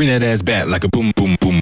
Bring that ass back like a boom, boom, boom,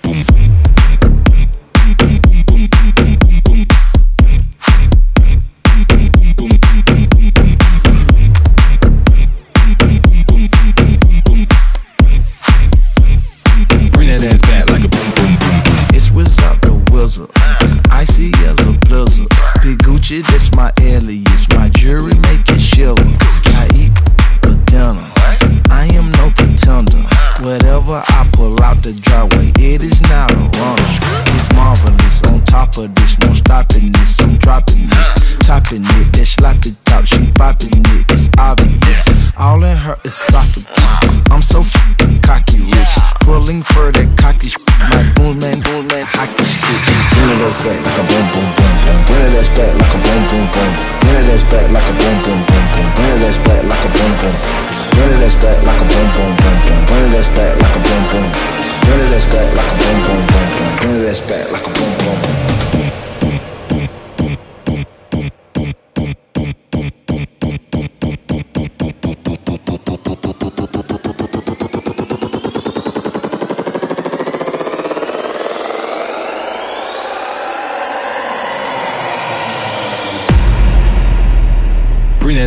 this, topping it. That sloppy top, she popping it. It's obvious. All in her esophagus. I'm so f***ing cocky rich. Pulling for that cocky sh- My boom man, boom man, hockey stick. Ass back like a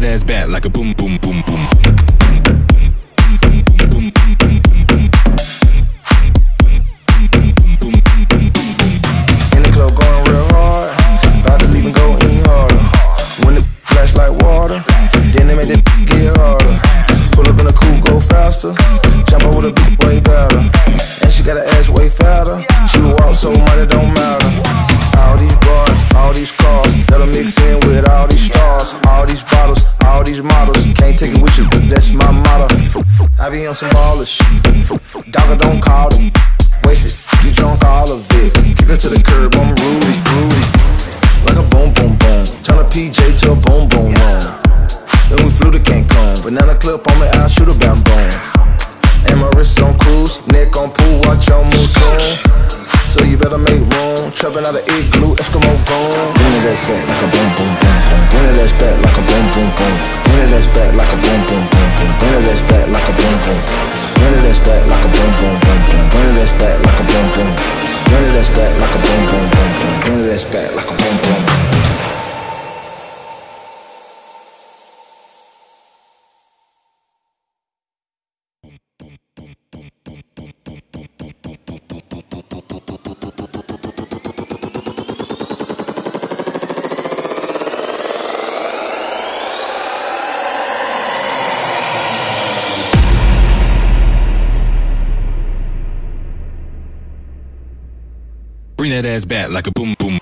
that ass like a boom, boom, boom, boom. I be on some baller shit. Dogger don't call them. Wasted, you drunk all of it. Kick her to the curb, I'm Rudy, Rudy. Like a boom, boom, boom. Turn a PJ to a boom, boom, boom. Then we flew to Cancun. Banana clip on me, I'll shoot a bam boom. And my wrist on cruise, neck on pool, watch your move soon. So you better make room. Trapping out of igloo, Eskimo gone. Bring it ass back like a boom, boom, boom, boom. Bring it ass back like a boom, boom, boom. Bring it ass back like a boom, boom, boom, boom. Bring it ass back like a that ass bat like a boom boom.